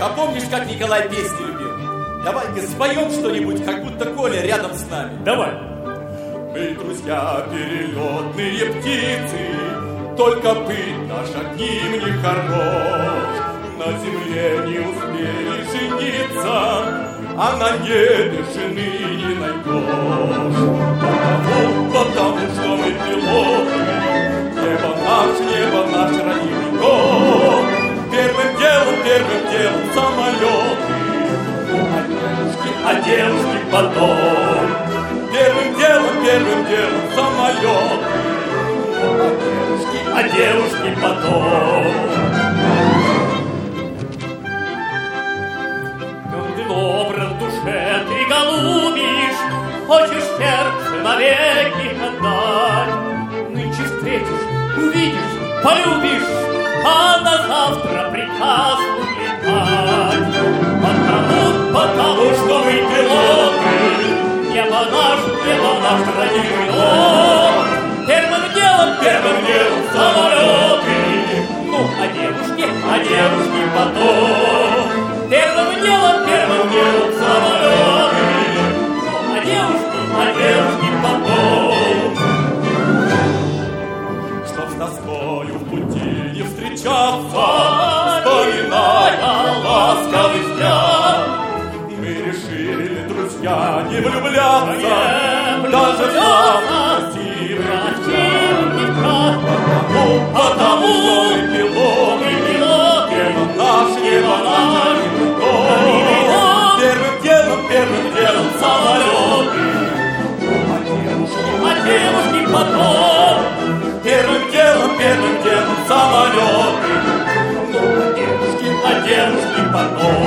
а помнишь, как Николай песни любил? Давай-ка споем что-нибудь, как будто Коля рядом с нами. Давай. Мы, друзья, перелетные птицы, Только быть наш одним не хорош. На земле не успели жениться, А на небе жены не найдешь. Девушки, потом. Первым делом, первым делом самолеты, А девушки, а девушки потом. Как добро в душе ты голубишь, Хочешь сердце навеки отдать. Нынче встретишь, увидишь, полюбишь, родимый дом. Первым делом, первым делом самолеты, Ну, а девушки, а девушки потом. Первым делом, первым делом самолеты, Ну, а девушки, а девушки потом. Чтоб с тоскою в пути не встречаться, Вспоминая ласковый взгляд, Мы решили, друзья, не влюбляться, даже слабости врачей не потому, потому что и пилон, и пилон, наш небо наш, первым делом, первым делом самолеты, а девушки, а потом, первым делом, первым делом самолеты, а девушки, а девушки потом.